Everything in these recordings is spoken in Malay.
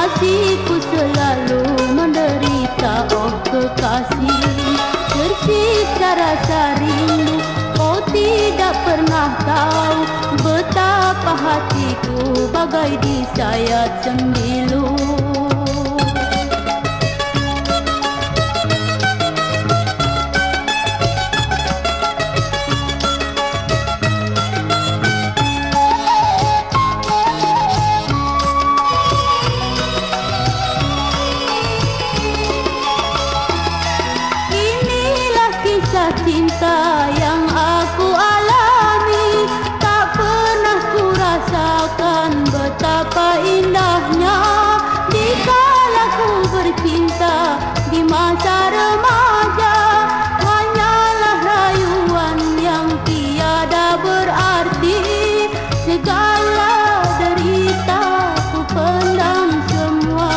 kasihku selalu menderita oh kekasih. Tersisa rasa rindu oh tidak pernah tahu betapa hatiku bagai disayat sembilu rasa yang aku alami. Tak pernah ku rasakan betapa indahnya. Bercinta di masa remaja Hanyalah yang tiada berarti. Segala derita ku pendam semua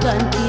Ganti